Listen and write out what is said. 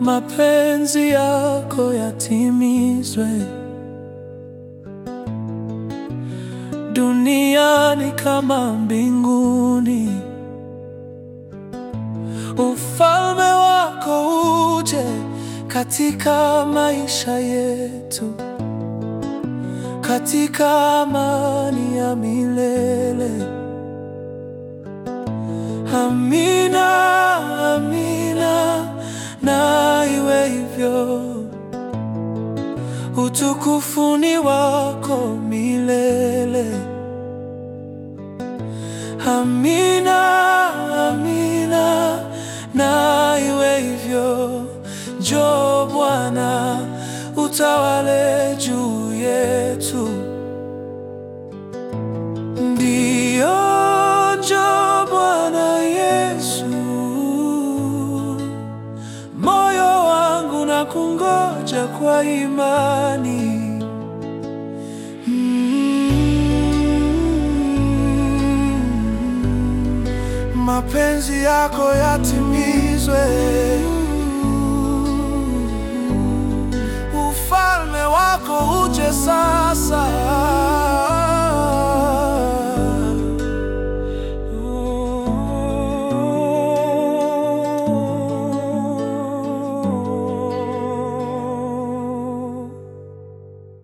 Mapenzi yako yatimizwe. Duniani kama mbinguni. Ufalme katika maisha yetu, katika amani ya milele. Amina, amina, na iwe hivyo. Utukufu ni wako milele. Amina, amina, na iwe hivyo. Njoo Bwana, utawale juu yetu. Ndiyo, njoo Bwana Yesu. Moyo wangu na kungoja kwa imani. Mm. Mapenzi yako yatimizwe, ufalme wako uje sasa.